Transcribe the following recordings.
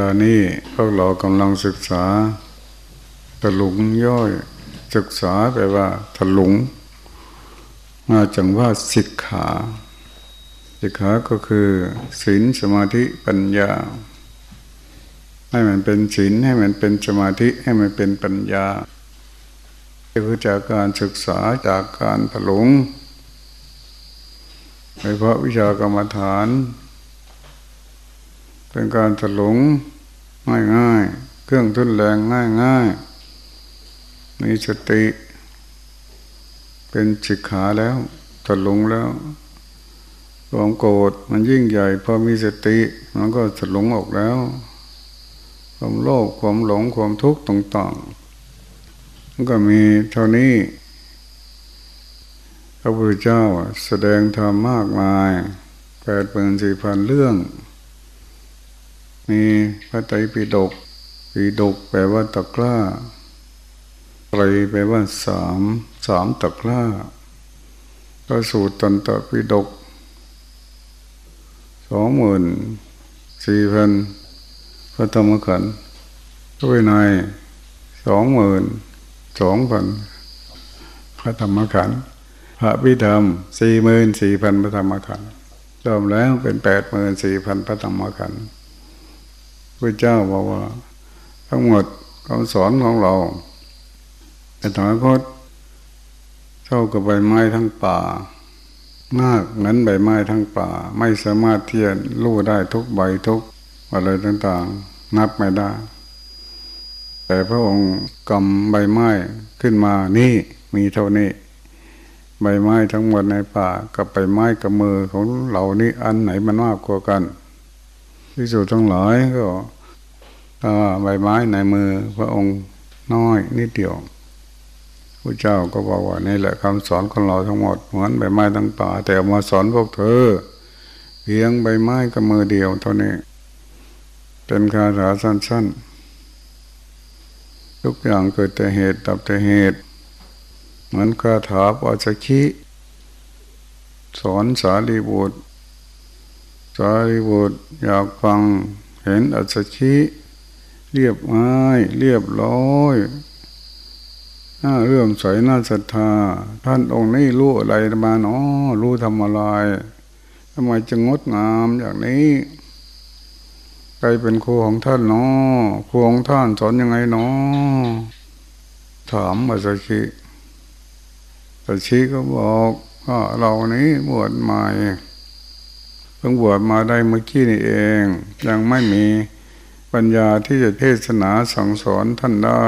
ลานี้พวกเรากำลังศึกษาถลุงย่อย ศึกษาแปลว่าถลุง มาจังว่าสิกขาสิกขาก็คือศีลสมาธิปัญญา ให้มันเป็นศีลให้มันเป็นสมาธิให้มันเป็นปัญญาคือจากการศึกษาจากการถลุงโดยเพราะวิชากรรมฐาน เป็นการถลุงง่ายง่ายเครื่องทุนแรงง่ายง่ายมีสติ เป็นจิกขาแล้วถลุงแล้วความโกรธมันยิ่งใหญ่พอมีสติ มันก็ถลุงออกแล้วความโลภความหลงความทุกข์ต่างๆมันก็มีเท่านี้พระพุทธเจ้าแสดงธรรมมากมายแปดหมื่นสี่พันเรื่อง มีพระไตรปิฎกปิฎกแปลว่าตะกร้าไตรแปลว่าสามสามตะกร้าก็สูตรตันตปิฎกสองหมื่นสี่พันพระธรรมขันธ์ก็ไปในสองหมื่นสองพันพระธรรมขันธ์พระพิธรรมสี่หมื่นสี่พันพระธรรมขันธ์รวมแล้วเป็นแปดหมื่นสี่พันพระธรรมขันธ์ พระเจ้าบอกว่า ทั้งหมดคำสอนของเราแต่ถอยคตเท่ากับใบไม้ทั้งป่า มากนั้นใบไม้ทั้งป่า ไม่สามารถเที่จะรู้ได้ทุกใบทุกอะไรต่างๆ นับไม่ได้ แต่พระองค์กำใบไม้ขึ้นมานี่มีเท่านี้ใบไม้ทั้งหมดในป่า กับใบไม้กับมือของเหล่านี้อันไหนมันมากกว่ากัน ที่สุดทั้งหลายก็ใบไม้ในมือพระองค์น้อยนิดเดียวพระเจ้าก็บอกว่านี่แหละคำสอนของเราทั้งหมดเหมือนใบไม้ทั้งป่า แต่มาสอนพวกเธอ เพียงใบไม้กับมือเดียวเท่านี้ เป็นคาถาสั้นๆ ทุกอย่างเกิดแต่เหตุดับแต่เหตุ เหมือนคาถาปัจจิสอนสารีบุตร สารีบุตรอยากฟังเห็นอัจฉริเรียบง่ายเรียบร้อยน่าเรื่อมใสน่าศรัทธา ท่านองค์นี้รู้อะไรมาเนาะรู้ทำอะไรทำไมจึงงดงามอย่างนี้ใครเป็นครูของท่านเนาะครูของท่านสอนยังไงเนาะถามมาสักทีสักทีก็บอกว่าเรานี้บวชใหม่ พิ่งบวชมาได้เมื่อกี้นี่เอง ยังไม่มีปัญญาที่จะเทศนาสั่งสอนท่านได้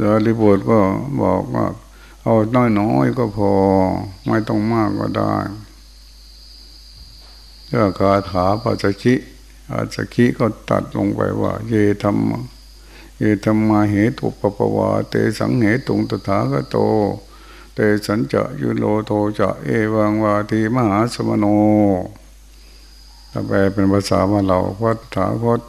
สารีบุตรก็บอกว่า เอาน้อยน้อยก็พอ ไม่ต้องมากก็ได้เรื่องคาถาปัจจิอาจจิก็ตัดลงไปว่า เยธรรมเยธรรมาเหตุปปวาเตสังเหตุงตถาคโต เตสัญจะยุโลโทจะเอวังวาทีมหาสมโนถ้าแปลเป็นภาษาว่าเราวัฏฐาคต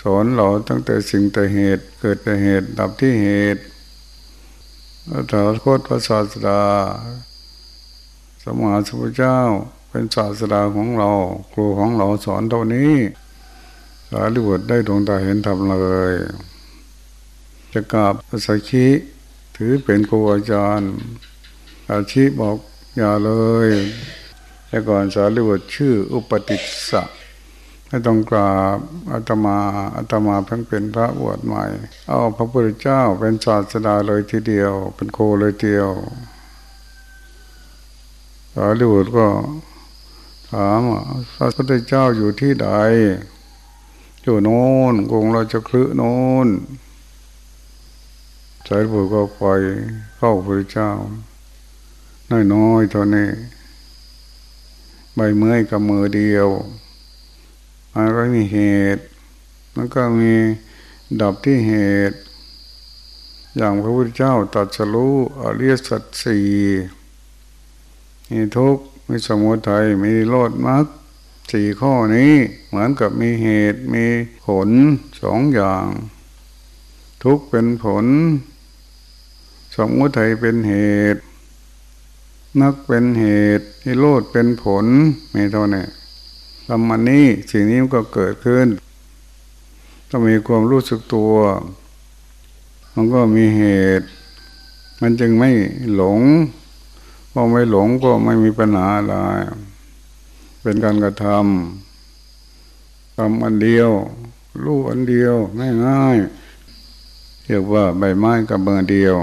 สอนเราตั้งแต่สิ่งแต่เหตุเกิดแต่เหตุดับที่เหตุพระถาคตพระศาสดาสมมาสมุทเจ้าเป็นศาสดาของเราครูของเราสอนเท่านี้สารีบุตรได้ดวงตาเห็นธรรมเลยจะกราบพระสักขี ถือเป็นครูอาจารย์ อาชีบอกอย่าเลย แต่ก่อนสารีบุตรชื่ออุปติสสะไม่ต้องกราบอาตมาอาตมาเพิ่งเป็นพระบวชใหม่ เอาพระพุทธเจ้าเป็นศาสดาเลยทีเดียว เป็นโคเลยเดียวสารีบุตรก็ถามพระพุทธเจ้าอยู่ที่ใดอยู่โน้นกงราชคลือโน้น สารบุตรก็ไปเข้าพระเจ้า น้อยๆเท่านี้ใบเมื่อยกับมือเดียวมันก็มีเหตุ มันก็มีดับที่เหตุ อย่างพระพุทธเจ้าตัดสรู้อริยสัจสี่มีทุกข์มีสมุทัยมีโลดมรรคสี่ข้อนี้เหมือนกับมีเหตุมีผลสองอย่าง ทุกข์เป็นผล สมุทัยเป็นเหตุ นักเป็นเหตุนิโรธเป็นผลไมีเท่านี้ทำมันนี้สิ่งนี้มันก็เกิดขึ้น ต้องมีความรู้สึกตัว มันก็มีเหตุ มันจึงไม่หลงพอไม่หลงก็ไม่มีปัญหาอะไร เป็นการกระทำทำอันเดียว รู้อันเดียวง่ายๆเรียกว่าใบไม้กับเบอร์เดียว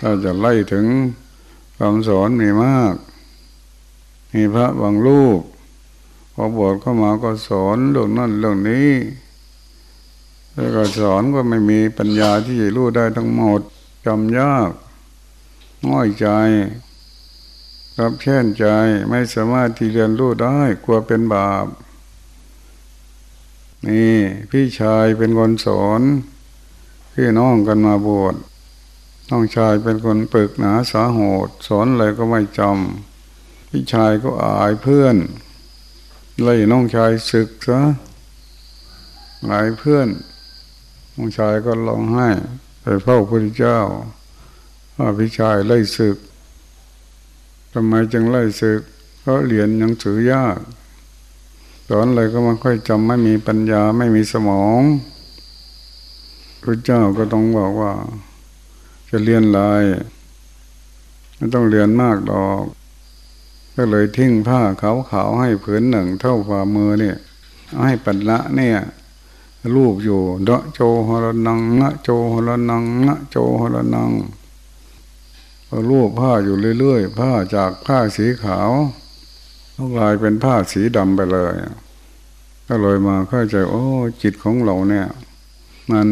เราจะไล่ถึงคำสอนมีมาก มีพระบางรูปพอบวชเข้ามาก็สอนเรื่องนั่นเรื่องนี้ แล้วก็สอนก็ไม่มีปัญญาที่จะรู้ได้ทั้งหมดจำยากง่อยใจรับแค้นใจไม่สามารถที่เรียนรู้ได้กลัวเป็นบาป นี่พี่ชายเป็นคนสอน พี่น้องกันมาบวช น้องชายเป็นคนปึกหนาสาโหดสอนอะไรก็ไม่จำพี่ชายก็อายเพื่อนไล่น้องชายศึกซะหลายเพื่อนน้องชายก็ร้องไห้ไปเฝ้าพระเจ้าว่าพี่ชายไล่ศึกทำไมจึงไล่ศึก เพราะเรียนยังสือยากสอนอะไรก็ไม่ค่อยจำไม่มีปัญญาไม่มีสมองพระเจ้าก็ต้องบอกว่า จะเรียนลายไม่ต้องเรียนมากดอก ก็เลยทิ้งผ้าขาวๆให้ผืนหนึ่ง เท่าฝ่ามือเนี่ยให้ปัญละเนี่ยรูปอยู่เดาะโจหรนังงะโจหรนังงะโจหรนังรูปผ้าอยู่เรื่อยๆผ้าจากผ้าสีขาวกลายเป็นผ้าสีดำไปเลย ก็เลยมาเข้าใจ โอ้ จิตของเราเนี่ย มัน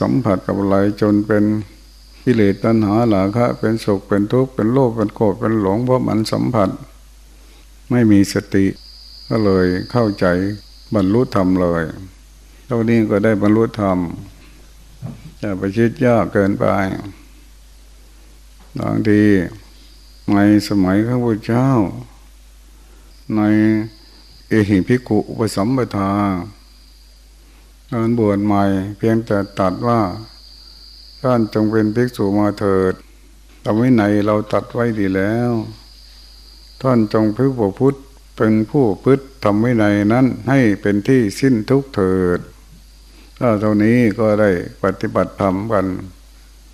สัมผัสกับอะไรจนเป็นกิเลสตัณหาหลาคะเป็นสุขเป็นทุกข์เป็นโลภเป็นโกรธเป็นหลงเพราะมันสัมผัส ไม่มีสติ ก็เลยเข้าใจบรรลุธรรมเลยเท่านี้ก็ได้บรรลุธรรมจะไปคิดยากเกินไปบางทีในสมัยข้าพุทธเจ้า ในเอหิพิกุอุปสัมปทา การบวชใหม่ เพียงแต่ตัดว่าท่านจงเป็นภิกษุมาเถิดทำไว้ไหนเราตัดไว้ดีแล้ว ท่านจงพึ่งพุทธเป็นผู้พึ่ทำไว้ในนั้นให้เป็นที่สิ้นทุกเถิด ถ้าเท่านี้ก็ได้ปฏิบัติธรรมกัน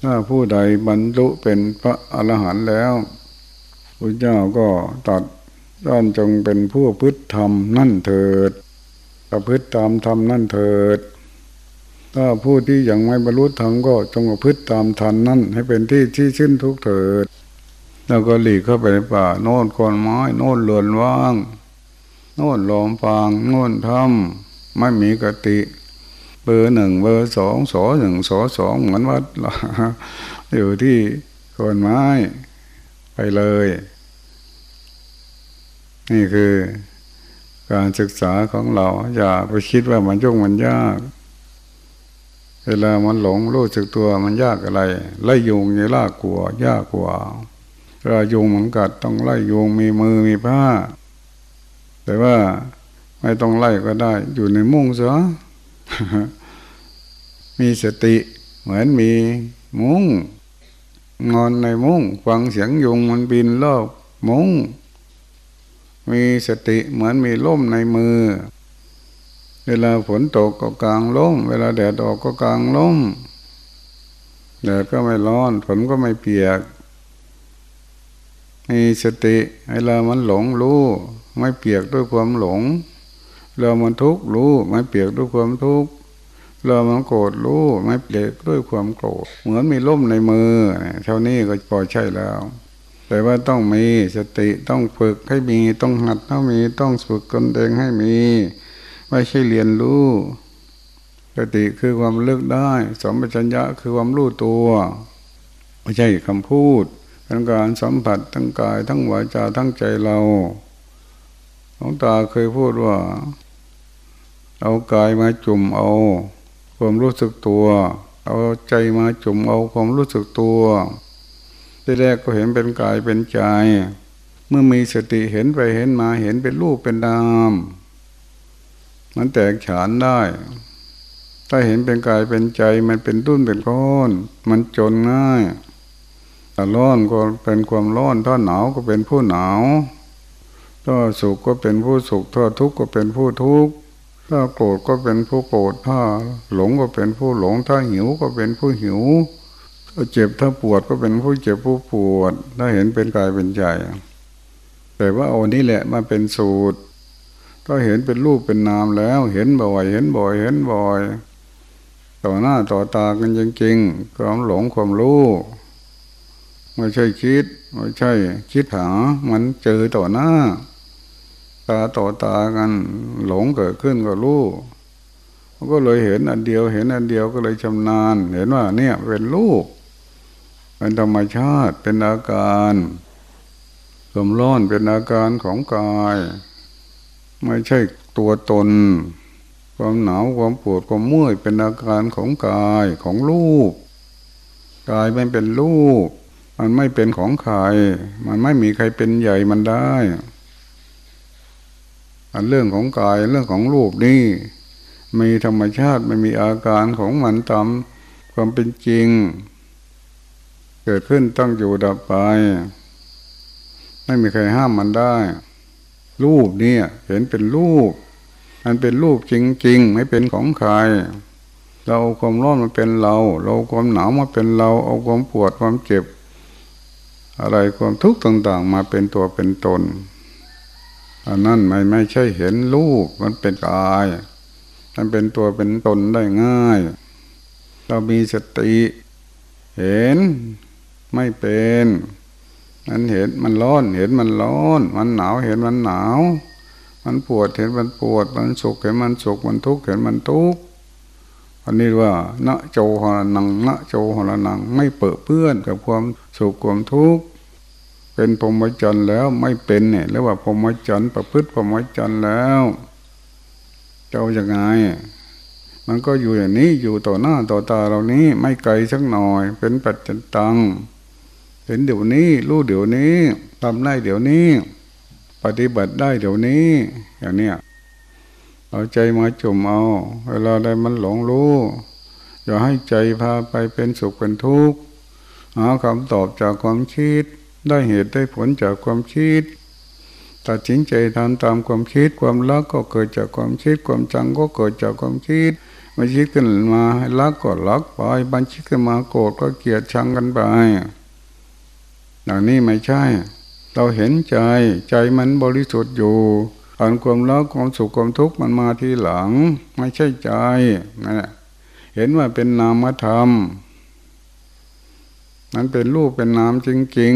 ถ้าผู้ใดบรรลุเป็นพระอรหันต์แล้วพระเจ้าก็ตัดด้านจงเป็นผู้พึ่ธรรมนั่นเถิด ประพฤติตามธรรมนั่นเถิด ถ้าผู้ที่ยังไม่บรรลุธรรมก็จงประพฤติตามธรรมนั่นให้เป็นที่ที่ชื่นทุกเถิด แล้วก็หลีกเข้าไปในป่า โน่นคนไม้ โน่นเลือนว่าง โน่นลอมฟางโน่นถ้ำไม่มีกติเบอร์หนึ่งเบอร์สองสอหนึ่งสอสองเหมือนวัดอยู่ที่คนไม้ไปเลย นี่คือ การศึกษาของเรา อย่าไปคิดว่ามันยุ่งมันยาก เวลามันหลงรู้สึกตัวมันยากอะไร ไล่ยุงยังลากกลัวยากกว่าเวลายุงมันกัดต้องไล่ยุงมีมือมีผ้า แต่ว่าไม่ต้องไล่ก็ได้ อยู่ในมุ้งซะมีสติเหมือนมีมุ้งนอนในมุ้งฟังเสียงยุงมันบินรอบมุ้ง มีสติเหมือนมีล่มในมือ เวลาฝนตกก็กลางล่ม เวลาแดดออกก็กลางล่มแดดก็ไม่ร้อนฝนก็ไม่เปียก มีสติเวลามันหลงรู้ ไม่เปียกด้วยความหลงเรามันทุกข์รู้ ไม่เปียกด้วยความทุกข์เรามันโกรธรู้ ไม่เปลียนด้วยความโกรธเหมือนมีล่มในมือเท่านี้ก็พอใช่แล้ว แต่ว่าต้องมีสติต้องฝึกให้มีต้องหัดต้องมีต้องฝึกตนเองให้มี ไม่ใช่เรียนรู้สติคือความเลือกได้สมปัญญะคือความรู้ตัวไม่ใช่คำพูดเป็นการสัมผัสทั้งกายทั้งวาจาทั้งใจเราหลวงตาเคยพูดว่า เอากายมาจุ่มเอา ความรู้สึกตัว เอาใจมาจุ่มเอาความรู้สึกตัว ที่แรกก็เห็นเป็นกายเป็นใจ เมื่อมีสติเห็นไปเห็นมาเห็นเป็นรูปเป็นนาม มันแตกฉานได้ ถ้าเห็นเป็นกายเป็นใจ มันเป็นตุ้นเป็นก้อน มันจนง่ายถ้าร้อนก็เป็นความร้อนถ้าหนาวก็เป็นผู้หนาวถ้าสุขก็เป็นผู้สุขถ้าทุกข์ก็เป็นผู้ทุกข์ถ้าโกรธก็เป็นผู้โกรธถ้าหลงก็เป็นผู้หลง ถ้าหิวก็เป็นผู้หิว ถ้าเจ็บถ้าปวดก็เป็นผู้เจ็บผู้ปวด ถ้าเห็นเป็นกายเป็นใจ แต่ว่าเอานี้แหละมาเป็นสูตร ถ้าเห็นเป็นรูปเป็นนามแล้ว เห็นบ่อย เห็นบ่อย เห็นบ่อย ต่อหน้าต่อตากันจริงๆความหลงความรู้ไม่ใช่คิดไม่ใช่คิดหา มันเจอต่อหน้า ตาต่อตากัน หลงเกิดขึ้นก็รู้ก็เลยเห็นอันเดียว เห็นอันเดียวก็เลยชำนาญ เห็นว่าเนี่ยเป็นรูป เป็นธรรมชาติเป็นอาการสมร้อนเป็นอาการของกาย ไม่ใช่ตัวตน ความหนาวความปวดความเมื่อยเป็นอาการของกายของรูปกายไม่เป็นรูป มันไม่เป็นของใคร มันไม่มีใครเป็นใหญ่มันได้ อันเรื่องของกายเรื่องของรูปนี่ มีธรรมชาติไม่มีอาการของมันตามความเป็นจริง เกิดขึ้นตั้งอยู่ดับไป ไม่มีใครห้ามมันได้ รูปเนี่ยเห็นเป็นรูป มันเป็นรูปจริง ๆ ไม่เป็นของใคร เราเอาความร้อนมาเป็นเรา เราความหนาวมาเป็นเรา เอาความปวดความเจ็บ อะไรความทุกข์ต่างๆ มาเป็นตัวเป็นตนอันนั้นไม่ไม่ใช่เห็นรูปมันเป็นกาย มันเป็นตัวเป็นตนได้ง่าย เรามีสติ เห็น ไม่เป็นมันเห็นมันร้อน เห็นมันร้อน มันหนาวเห็นมันหนาว มันปวดเห็นมันปวด มันสุขเห็นมันสุข มันทุกข์เห็นมันทุกข์อันนี้ว่าณโจหรนังณโจหรนัง ไม่เปิดเพื่อนกับความสุขความทุกข์เป็นพรหมจรรย์แล้วไม่เป็นเนี่ยเรียกว่าพรหมจรรย์ประพฤติพรหมจรรย์แล้วเจ้าอย่างไง มันก็อยู่อย่างนี้อยู่ต่อหน้าต่อตาเรานี้ไม่ไกลสักหน่อย เป็นปัจจตัง เห็นเดี๋ยวนี้ รู้เดี๋ยวนี้ทำได้เดี๋ยวนี้ ปฏิบัติได้เดี๋ยวนี้ อย่างเนี้ยเอาใจมาจุ่มเอา เวลาใดมันหลงรู้ อย่าให้ใจพาไปเป็นสุขเป็นทุกข์หาคำตอบจากความคิด ได้เหตุได้ผลจากความคิดตัดสินใจทำตามความคิด ความรักก็เกิดจากความคิด ความจังก็เกิดจากความคิดมันคิดขึ้นมาให้รักก็รักไปบัญชิดขึ้นมาโกรธก็เกลียดชังกันไป อย่างนี้ไม่ใช่ เราเห็นใจใจมันบริสุทธิ์อยู่อันความรักความสุขความทุกข์มันมาทีหลัง ไม่ใช่ใจนะเห็นว่าเป็นนามธรรมมันเป็นรูปเป็นนามจริง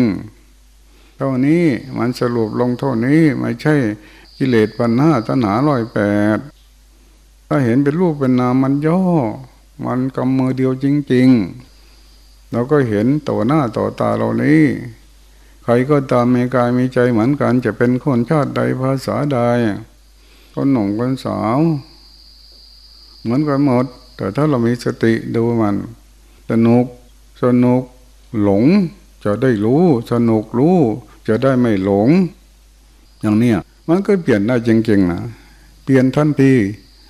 ๆเท่านี้มันสรุปลงเท่านี้ไม่ใช่กิเลสปัญหาตัณหาร้อยแปดถ้าเห็นเป็นรูปเป็นนามมันย่อ มันกำมือเดียวจริง ๆ เราก็เห็นต่อหน้าต่อตาเรานี้ ใครก็ตามมีกายมีใจเหมือนกันจะเป็นคนชาติใดภาษาใดคนหนุ่มคนสาว เหมือนกันหมด แต่ถ้าเรามีสติดูมันสนุกสนุกหลง จะได้รู้ สนุกรู้ จะได้ไม่หลง อย่างเนี้ยมันก็เปลี่ยนได้จริงๆนะเปลี่ยนทันที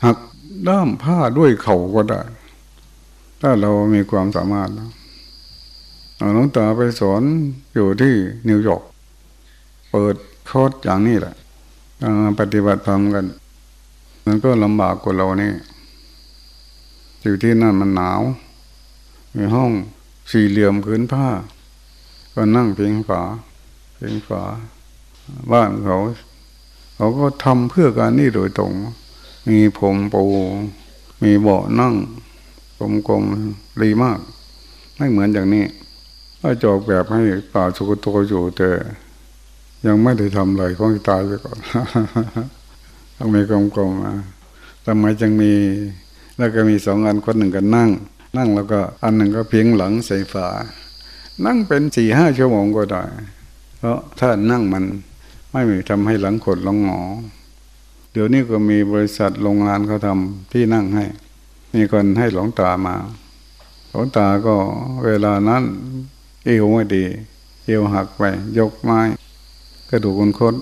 หักด้ามผ้าด้วยเข่าก็ได้ ถ้าเรามีความสามารถนะ หลวงตาไปสอนอยู่ที่นิวยอร์กเปิดคอร์สอย่างนี้แหละปฏิบัติธรรมกัน มันก็ลำบากกว่าเรานี่อยู่ที่นั่นมันหนาว มีห้องสี่เหลี่ยมพื้นผ้า ก็นั่งเพียงฝาเพียงฝา บ้านเขา เขาก็ทำเพื่อการนี่โดยตรง มีผมปูมีเบาะนั่งกลมๆดีมาก ไม่เหมือนอย่างนี้ ถ้าจอกแบบให้ป่าสุกโตอยู่แต่ยังไม่ได้ทำอะไรของตายไปก่อนต้องมีกลมๆมาทำไมจึงมี แล้วก็มีสองอันคนหนึ่งก็นั่ง นั่งแล้วก็อันหนึ่งก็เพียงหลังใส่ฝา นั่งเป็นสี่ห้าชั่วโมงก็ได้ เพราะถ้านั่งมันไม่มีทำให้หลังขดหลังหงอเดี๋ยวนี้ก็มีบริษัทโรงงานเขาทำที่นั่งให้ มีคนให้หลงตามาหลงตาก็เวลานั้น เอวไม่ดี เอวหักไป ยกไม้ กระดูกคนคด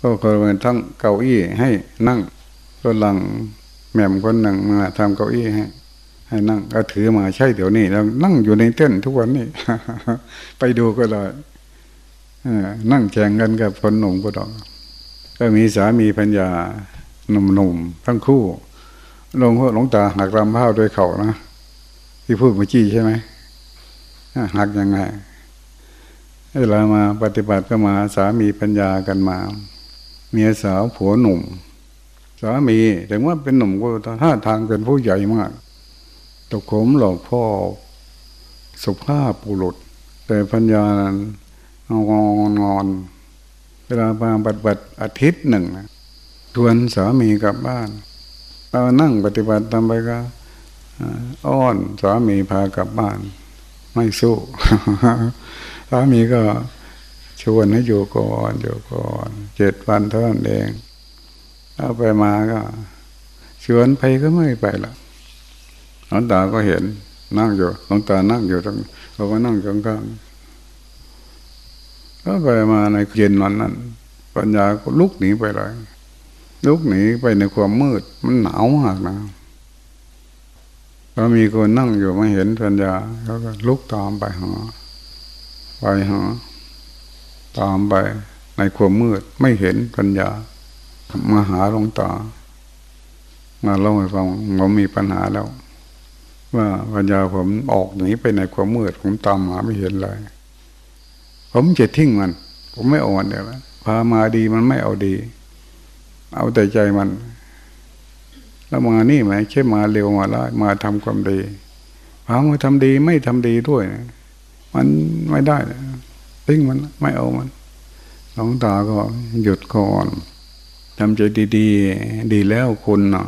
ก็เคยเป็นทั้งเก้าอี้ให้นั่งก็หลังแม่มคนหนึ่งมาทำเก้าอี้ให้ให้นั่งก็ถือมาใช่เดี๋ยวนี้ แล้วนั่งอยู่ในเต้นทุกวันนี้ ไปดูก็ได้นั่งแข่งกันกับคนหนุ่มก็ดอก ก็มีสามีพัญญาหนุ่มๆทั้งคู่ลงพ่อหลงตาหักลำพ้าด้วยเขานะ ที่พูดเมื่อกี้ใช่ไหม หักยังไงเวลามาปฏิบัติก็มาสามีปัญญากันมา เมียสาวผัวหนุ่ม สามีแต่ว่าเป็นหนุ่มก็ท่าทางเป็นผู้ใหญ่มากตกขมหลอกพ่อสุภาพบุรุษ แต่ปัญญานั้นงอนงอน เวลามาปฏิบัติอาทิตย์หนึ่งชวนสามีกลับบ้านเรานั่งปฏิบัติทำไปก็อ้อนสามีพากลับบ้าน ไม่สู้สามีก็ชวนให้อยู่ก่อนอยู่ก่อนเจ็ดวันเท่านั้นเองเอาไปมาก็ชวนไปก็ไม่ไปละหลวงตาก็เห็นนั่งอยู่หลวงตานั่งอยู่ตรงเราก็นั่งกลางๆก็ไปมาในเย็นวันนั้น ปัญญาก็ลุกหนีไปเลยลุกหนีไปในความมืด มันหนาวมากนะ พอมีคนนั่งอยู่มาเห็นปัญญาเขาก็ลุกตามไปหาไปหาตามไปในความมืดไม่เห็นปัญญามาหาหลวงตา มาเล่าให้ฟังผมมีปัญหาแล้ว ว่าปัญญาผมออกหนีไปในความมืด ผมตามหาไม่เห็นเลย ผมจะทิ้งมัน ผมไม่อ่อนเดี๋ยวพามาดีมันไม่เอาดี เอาแต่ใจมัน แล้วมานี่ไหมแค่มาเร็วมาล้มาทำความดีพามาทำดีไม่ทำดีด้วยนะมันไม่ได้ทิ้งมันไม่เอามันหลวงตาก็หยุดก่อนทำใจดี ๆ ดีแล้วคุณเนาะ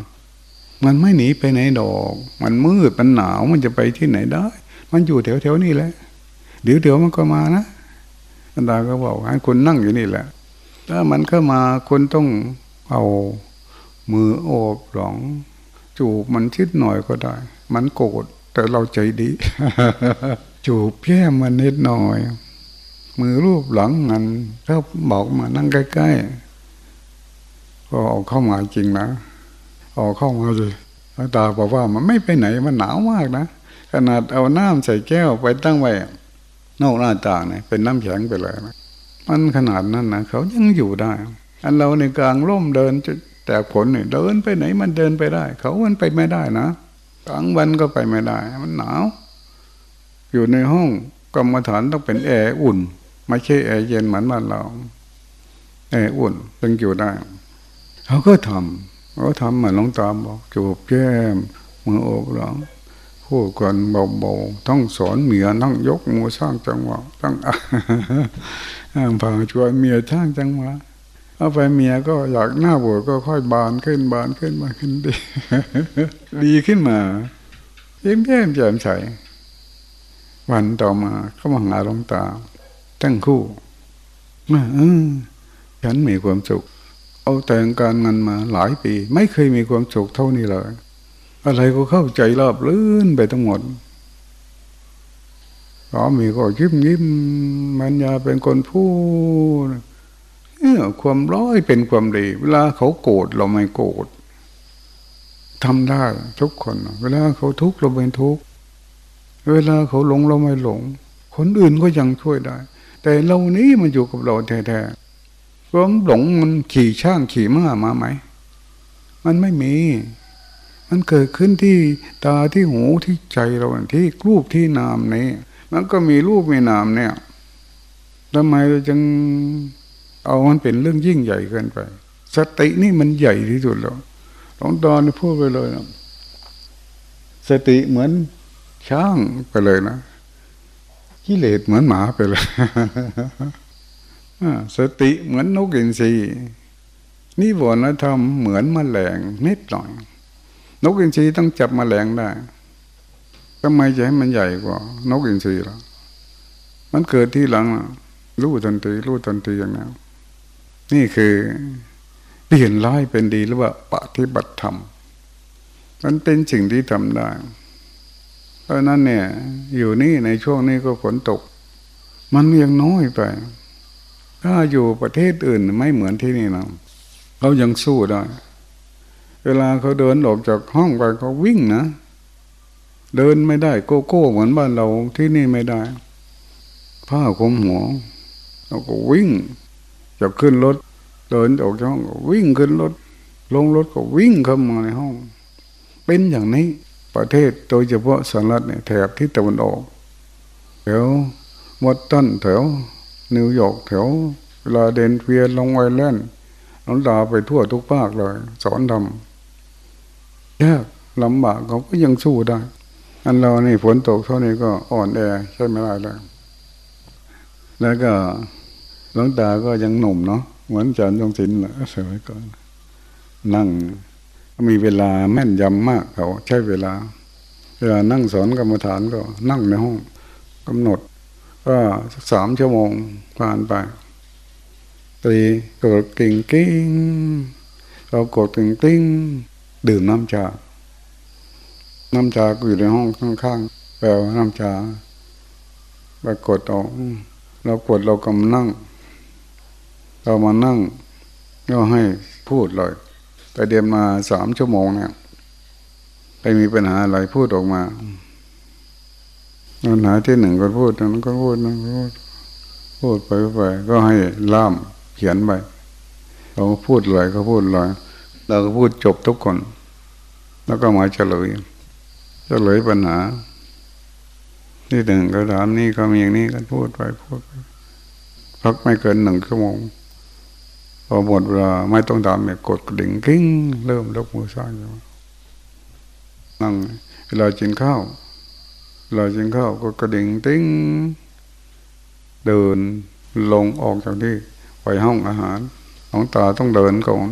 มันไม่หนีไปไหนดอก มันมืดมันหนาวมันจะไปที่ไหนได้ มันอยู่แถวๆนี่แหละเดี๋ยวเดี๋ยวมันก็มานะหลวงตาก็บอกให้คุณนั่งอยู่นี่แหละ ถ้ามันเข้ามาคุณต้องเอา มือโอบหลงจูบมันชิดหน่อยก็ได้ มันโกรธแต่เราใจดี จูบแย้มมันนิดหน่อย มือรูปหลังมันก็บอกมานั่งใกล้ๆก็เอาเข้ามาจริงนะเอาเข้ามาเลยตาบอกว่ามันไม่ไปไหนมันหนาวมากนะขนาดเอาน้ำใส่แก้วไปตั้งไว้นอกหน้าต่างเนี่ยเป็นน้ำแข็งไปเลยนะมันขนาดนั้นนะเขายังอยู่ได้ อันเราในกลางร่มเดิน แต่ผลเนี่ยเดินไปไหนมันเดินไปได้ เขามันไปไม่ได้นะกลางวันก็ไปไม่ได้ มันหนาว อยู่ในห้องกรรมฐานต้องเป็นแอร์อุ่น ไม่ใช่แอร์เย็นเหมือนบ้านเราแอร์อุ่นตึงอยู่ได้ เขาก็ทำเขาทำเหมือนหลวงตามบอกจูบแก้มมือโอบหลังพูดกันเบาๆต้องสอนเมียต้องยกมือสร้างจังหวะต้องพาชวนเมียสร้างจังหวะ เอาไปเมียก็อยากหน้าบวชก็ค่อยบานขึ้นบานขึ้นมาขึ้นดีดีขึ้นมายี่ยมเยี่ยมแจ่มใสวันต่อมาเขามาหาหลวงตาตั้งคู่มาเออฉันมีความสุข เอาแต่งการงานมาหลายปี ไม่เคยมีความสุขเท่านี้เลย อะไรก็เข้าใจรอบลื่นไปทั้งหมดสามีก็ยิ้มยิ้มมันยาเป็นคนพูด เนี่ยความร้อยเป็นความดี เวลาเขาโกรธเราไม่โกรธทำได้ทุกคน เวลาเขาทุกข์เราเป็นทุกข์เวลาเขาหลงเราไม่หลง คนอื่นก็ยังช่วยได้ แต่เรานี้มันอยู่กับเราแท้ๆความหลงมันขี่ช่างขี่ม้ามาไหม มันไม่มี มันเกิดขึ้นที่ตาที่หูที่ใจเราที่รูปที่นามนี้ มันก็มีรูปมีนามเนี่ยทำไมเราจึง เอามันเป็นเรื่องยิ่งใหญ่เกินไป สตินี่มันใหญ่ที่สุดแล้วหลวงตาพูดไปเลยนะสติเหมือนช้างไปเลยนะกิเลสเหมือนหมาไปเลยสติเหมือนนกอินทรีนิวรณธรรมเหมือนมแมลงนิดหน่อย นกอินทรีต้องจับมแมลงได้ทำไมจะให้มันใหญ่กว่า นกอินทรีล่ะมันเกิดที่หลัง รู้ทันทีรู้ทันทีอย่างนี้น นี่คือเปลี่ยนร้ายเป็นดีหรือว่าปฏิบัติธรรมมันเป็นสิ่งที่ทำได้เพราะนั้นเนี่ย อยู่นี่ในช่วงนี้ก็ฝนตก มันยังน้อยไป ถ้าอยู่ประเทศอื่นไม่เหมือนที่นี่นะเขายังสู้ได้ เวลาเขาเดินออกจากห้องไปเขาวิ่งนะเดินไม่ได้โกโก้เหมือนบ้านเราที่นี่ไม่ได้ ผ้าคลุมหัวเราก็วิ่ง จะขึ้นรถเดินออกจากห้องวิ่งขึ้นรถ ลงรถก็วิ่งเข้ามาในห้อง เป็นอย่างนี้ประเทศโดยเฉพาะสหรัฐเนี่ยแถบที่ตะวันออกแถวมอตตันแถว นิวยอร์กแถวลาเดนเฟียลงไวแลนด์น้องดาไปทั่วทุกภาคเลย สอนทำยากลำบากเขาก็ยังสู้ได้ อันเรานี่ฝนตกเท่านี้ก็อ่อนแอใช่ไหมล่ะแล้วแล้วก็ หลวงตาก็ยังหนุ่มเนาะเหมือนอาจารย์ยงศิลป์แหละสมัยก่อนนั่งมีเวลาแม่นยำมากเขาใช้เวลาเวลานั่งสอนกรรมฐานก็นั่งในห้องกำหนด ก็สักสามชั่วโมงผ่านไปตีกดกิ่งกิ้งเรากดกิ่งกิ้งดื่มน้ำชา น้ำชาก็อยู่ในห้องข้างๆแปลว่าน้ำชาไปกดออกเรากดเรากำนั่ง เรามานั่งก็ให้พูดเลยแต่เดียนมาสามชั่วโมงเนี่ยไปมีปัญหาอะไรพูดออกมาปัญหาที่หนึ่งก็พูดนั้นก็พูดนั้นก็พูด พูดไปไปก็ให้ล่ามเขียนไปเราพูดเลยก็พูดเลยเราก็พูดจบทุกคน แล้วก็มาเฉลยเฉลยปัญหาที่หนึ่งก็ถามนี่ก็มีอย่างนี้กันพูดไปพูดไปพักไม่เกินหนึ่งชั่วโมง พอหมดเวลาไม่ต้องตามเนี่ยกดกระดิ่งกิ้งเริ่มยกมือสร้างนั่งเวลากินข้าวเวลากินข้าวก็กระดิ่งติ้งเดินลงออกจากที่ไปห้องอาหารหลวงตาต้องเดินก่อน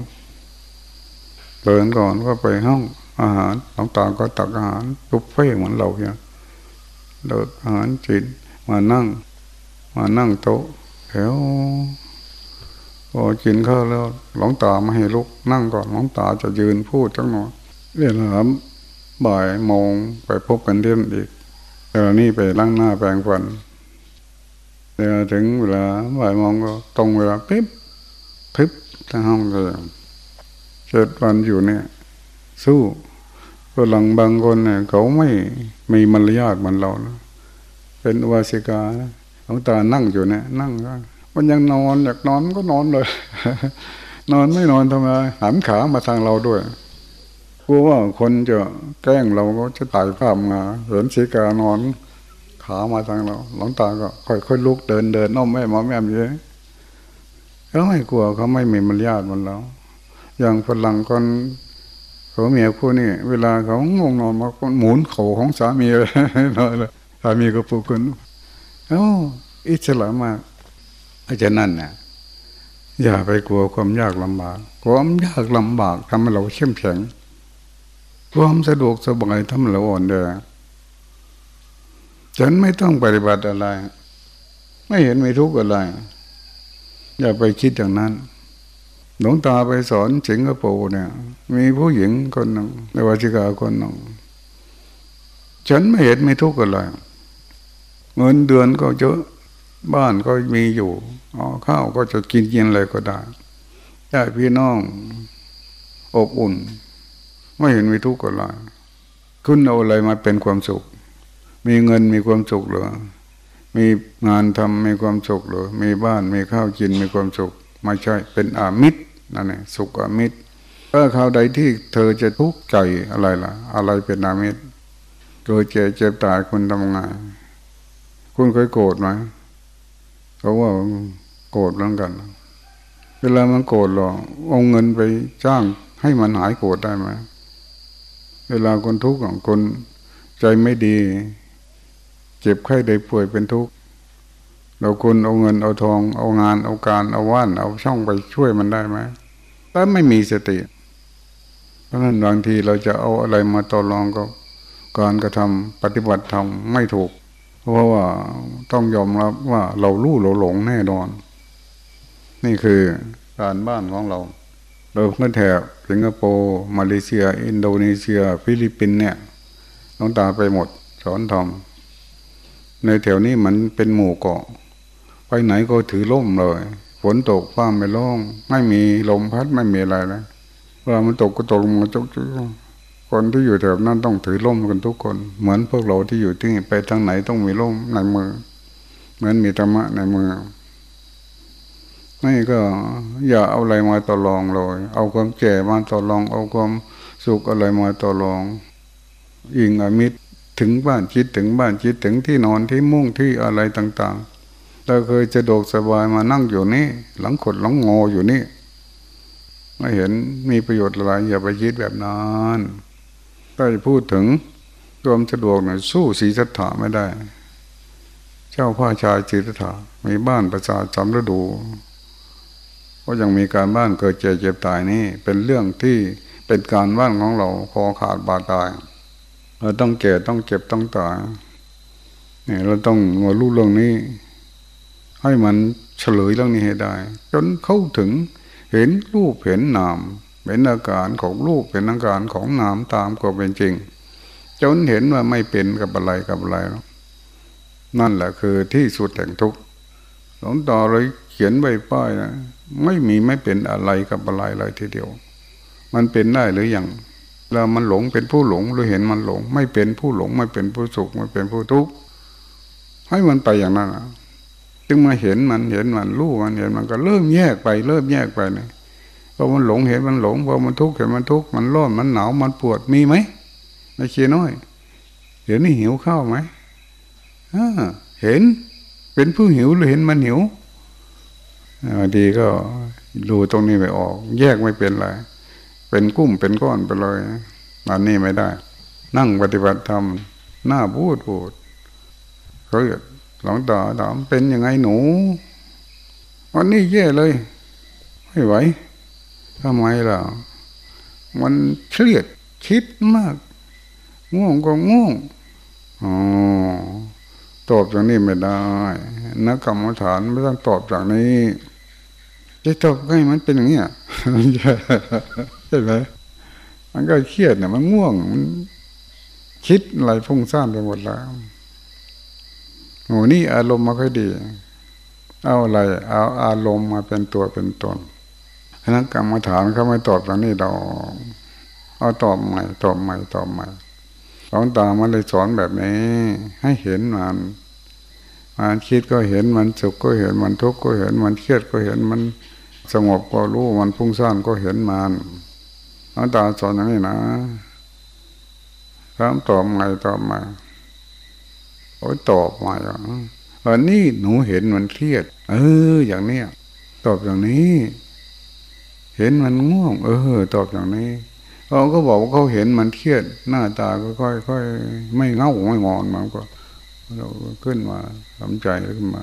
เดินก่อนก็ไปห้องอาหารหลวงตาก็ตักอาหารบุฟเฟ่เหมือนเราเนี่ยเดินอาหารจิตมานั่ง มานั่งโต๊ะแถว พอกินข้าวแล้วหลวงตามาให้ลุกนั่งก่อนหลวงตาจะยืนพูดจังหน่อยเรียนถามบ่ายโมงไปพบกันเที่ยงอีกแต่นี้ไปล้างหน้าแปรงฟันเดี๋ยวถึงเวลาบ่ายโมงก็ตรงเวลาปิ๊บพึบทั้งห้องเลยเจ็ดวันอยู่เนี่ย สู้ฝรั่งบางคนเนี่ยเขาไม่มีมารยาทเหมือนเรานะเป็นวาสิกาหลวงตานั่งอยู่เนี่ยนั่งก็ มันยังนอนอยากนอนก็นอนเลย นอนไม่นอนทำไมหันขามาทางเราด้วยกลัวว่าคนจะแกล้งเราก็จะตายภาพมาเห็นสีกานอนขามาทางเราหลวงตาก็ค่อยๆลุกเดินเดินน้อมแม่มาแม่เยอะเขาไม่กลัวเขาไม่มีมารยาทมันเราอย่างฝรั่งคนเขาเมียคู่นี่เวลาเขาง่วงนอนมาหมุนเข่าของสามีเลยสามีก็ปลุกคนเอ้าอิสระมาก อาจารย์นั่นเนี่ยอย่าไปกลัวความยากลำบาก ความยากลำบากทำให้เราเข้มแข็ง ความสะดวกสบายทำให้เราอ่อนแอฉันไม่ต้องปฏิบัติอะไร ไม่เห็นไม่ทุกข์อะไร อย่าไปคิดอย่างนั้น หลวงตาไปสอนสิงคโปร์เนี่ย มีผู้หญิงคนหนึ่งในวัชิกาคนหนึ่งฉันไม่เห็นไม่ทุกข์อะไร เงินเดือนก็เยอะ บ้านก็มีอยู่ อ๋อข้าวก็จะกินกินอะไรก็ได้ญาติพี่น้องอบอุ่น ไม่เห็นมีทุกข์อะไรคุณเอาอะไรมาเป็นความสุข มีเงินมีความสุขหรือมีงานทำมีความสุขหรือมีบ้านมีข้าวกินมีความสุข ไม่ใช่เป็นอามิตรนั่นเองสุขอามิตรถ้าข่าวใดที่เธอจะทุกข์ใจอะไรล่ะ อะไรเป็นอามิตรโดเจ็บเจ็บตายคุณทำไงคุณเคยโกรธไหมเขาว่า โกรธแล้วกัน เวลามันโกรธหรอเอาเงินไปจ้างให้มันหายโกรธได้ไหมเวลาคนทุกข์ของคนใจไม่ดี เจ็บไข้ได้ป่วยเป็นทุกข์เราคุณเอาเงินเอาทอง เอางานเอาการเอาว่านเอาช่องไปช่วยมันได้ไหมแต่ไม่มีสติ เพราะนั้นบางทีเราจะเอาอะไรมาต่อรองก็การกระทำปฏิบัติธรรมไม่ถูก เพราะว่าต้องยอมรับว่าเราลู่เราหลงแน่นอน นี่คือการบ้านของเราเราเมื่อแถบสิงคโปร์มาเลเซีย อินโดนีเซีย ฟิลิปปินเนี่ยต้องตาไปหมด สอนทำในแถวนี้มันเป็นหมู่เกาะ ไปไหนก็ถือล่มเลยฝนตกฟ้าไม่ร้อง ไม่มีลมพัดไม่มีอะไรนะเวลามันตกก็ตกมาจุกจุกคนที่อยู่แถวนั้นต้องถือร่มกันทุกคน เหมือนพวกเราที่อยู่ที่ไปทางไหนต้องมีร่มในมือ เหมือนมีธรรมะในมือ นี่ก็อย่าเอาอะไรมาต่อรองเลย เอาความแก่มาต่อรอง เอาความสุขอะไรมาต่อรองอิงอมิตรถึงบ้านคิดถึงบ้านคิดถึงที่นอนที่มุ่งที่อะไรต่างๆเราเคยจะโดกสบายมานั่งอยู่นี่ หลังขดหลังงออยู่นี่ไม่เห็นมีประโยชน์อะไรอย่าไปคิดแบบนั้นถ้าจะพูดถึงความสะดวกเนี่ยสู้สีสัทธาไม่ได้ เจ้าพ่อชายจีรธามีบ้านประชาจำฤดู ก็ยังมีการบ้านเกิดเจ็บเจ็บตายนี่เป็นเรื่องที่เป็นการบ้านของเราคอขาดบาดตายเราต้องเก่ต้องเจ็บต้องตายเนี่ยเราต้องมารู้เรื่องนี้ ให้มันเฉลยเรื่องนี้ให้ได้ จนเข้าถึงเห็นรูปเห็นนามเห็นอาการของรูปเห็นอาการของนามตามก็เป็นจริง จนเห็นว่าไม่เป็นกับอะไรกับอะไรนั่นแหละคือที่สุดแห่งทุกข์หลวงตาเลยเขียนใบป้ายนะ ไม่มีไม่เป็นอะไรกับอะไรเลยทีเดียว มันเป็นได้หรืออยังเรามันหลงเป็นผู้หลงหรือเห็นมันหลง ไม่เป็นผู้หลงไม่เป็นผู้สุขไม่เป็นผู้ทุกข์ให้มันไปอย่างนั้นจึงมาเห็นมันเห็นมันรู้มันเห็นมันก็เริ่มแยกไป เริ่มแยกไปเนี่ยพอมันหลงเห็นมันหลงพอมันทุกข์เห็นมันทุกข์มันร้อนมันหนาวมันปวดมีไหมไม่เชียน้อย เดี๋ยวนี้หิวข้าวไหมเห็นเป็นผู้หิวหรือเห็นมันหิว ดีก็ดูตรงนี้ไปออก แยกไม่เป็นไรเป็นกุ้มเป็นก้อนไปเลยอันนี้ไม่ได้ นั่งปฏิบัติธรรมหน้าพูดพูดเขาหลงต่อถามเป็นยังไงหนูวันนี้แย่เลย ไม่ไหวทำไมล่ะมันเครียดคิดมาก ง่วงก็ง่วงอ๋อ ตอบอย่างนี้ไม่ได้นักกรรมฐานไม่ต้องตอบอย่างนี้จะตอบให้มันเป็นอย่างนี้ใช่ไหมมันก็เครียดเนี่ยมันง่วงมันคิดอะไรพุ่งสร้างไปหมดแล้วโหนี่อารมณ์มาค่อยดี เอาอะไร เอาอารมณ์มาเป็นตัวเป็นตนนักกรรมฐานเขาไม่ตอบอย่างนี้เราเอาตอบใหม่ ตอบใหม่ตอบใหม่ หลวงตามันเลยสอนแบบนี้ ให้เห็นมันมันคิดก็เห็นมันสุขก็เห็นมันทุกข์ก็เห็นมันเครียดก็เห็นมันสงบก็รู้มันพุ่งซ่านก็เห็นมันหลวงตาสอนอย่างนี้นะถามตอบใหม่ตอบใหม่โอ้ยตอบมาอะวันนี้หนูเห็นมันเครียด เออ อย่างเนี้ยตอบอย่างนี้ เห็นมันง่วง เออ ตอบอย่างนี้ เขาก็บอกว่าเขาเห็นมันเครียดหน้าตาก็ค่อยค่อยไม่เงาไม่งอนมันก็ เราขึ้นมาสำใจขึ้นมา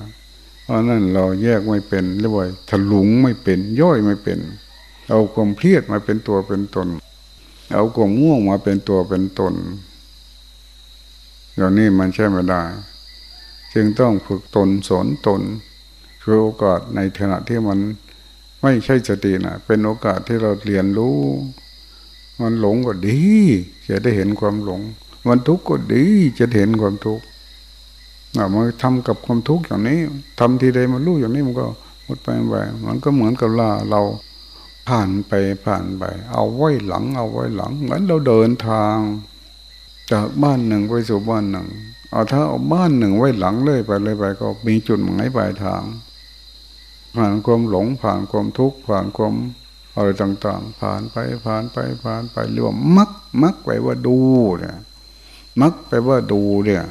เพราะนั้นเราแยกไม่เป็นเรียกว่าถลุงไม่เป็น ย่อยไม่เป็น เอาความเครียดมาเป็นตัวเป็นตน เอาความง่วงมาเป็นตัวเป็นตนอย่างนี้มันใช่ไม่ได้ จึงต้องฝึกตนสอนตนคือโอกาสในขณะที่มันไม่ใช่สตินะเป็นโอกาสที่เราเรียนรู้ มันหลงก็ดี จะได้เห็นความหลง มันทุกข์ก็ดีจะเห็นความทุกข์มาทำกับความทุกข์อย่างนี้ทำทีใดมันรู้อย่างนี้มันก็หมดไปไปมันก็เหมือนกับล่าเราผ่านไปผ่านไป เอาไว้หลัง เอาไว้หลัง เหมือนเราเดินทาง จากบ้านหนึ่งไปสู่บ้านหนึ่ง เอาถ้าเอาบ้านหนึ่งไว้หลังเลยไปเลยไป ก็มีจุดหมายปลายทาง ผ่านความหลงผ่านความทุกข์ผ่านความ อะไรต่างๆ ผ่านไปผ่านไปผ่านไปเรียกว่ามักมักไปว่าดูเนี่ยมักไปว่าดูเนี่ย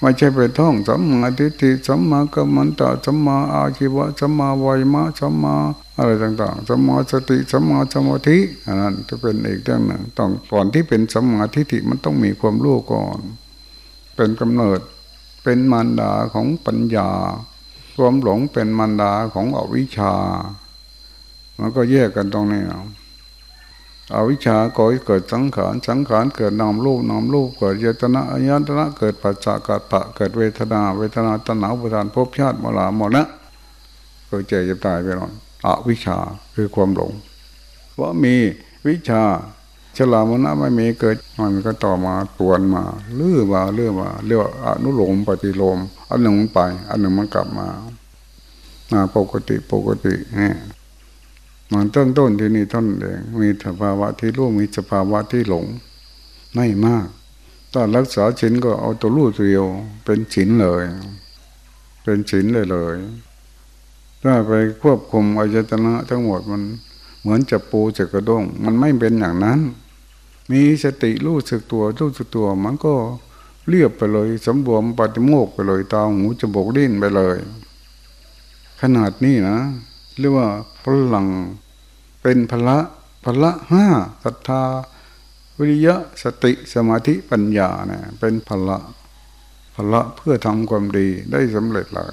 ไม่ใช่ไปท่องสัมมาทิฏฐิสัมมากัมมันตะสัมมาอาชีวะสัมมาวิมะสัมมาอะไรต่างๆสัมมาสติสัมมาสมาธิอันนั้นจะเป็นอีกเรื่องหนึ่งต้องก่อนที่เป็นสัมมาทิฏฐิมันต้องมีความรู้ก่อน เป็นกำเนิดเป็นมารดาของปัญญา ความหลงเป็นมารดาของอวิชชา มันก็แยกกันตรงนี้อวิชชาก่อเกิดสังขารสังขารเกิดนามรูปนามรูปเกิดยตนะอายตนะเกิดปัจจักปะเกิดเวทนา เวทนาตนาอุทานภพชาติมรณะหมนะก็เจ็บจะตายไปหน่อยอวิชาคือความหลงว่ามีวิชาฉลามนะไม่มีเกิดมันก็ต่อมาตวนมาเลื่อมาเลื่อมาเรียกว่าอนุโลมปฏิโลมอันหนึ่งมันไป อันหนึ่งมันกลับมามาปกติปกติเนี่ย มันต้นต้นที่นี่ท่านเองมีสภาวะที่รู้มีสภาวะที่หลง ไม่มากถ้ารักษาฉินก็เอาตัวรู้ตัวเดียว เป็นฉินเลย เป็นฉินเลยเลยถ้าไปควบคุมอายตนะทั้งหมดมันเหมือนจะปูจะกระด้ง มันไม่เป็นอย่างนั้น มีสติรู้สึกตัวรู้สึกตัว มันก็เรียบไปเลยสำรวมปฏิโมกไปเลยตาหูจมูกดิ้นไปเลย ขนาดนี้นะเรียกว่าพลัง เป็นพละพละห้าศรัทธา วิริยะสติสมาธิปัญญาเนี่ยเป็นพละพละเพื่อทำความดีได้สำเร็จแลย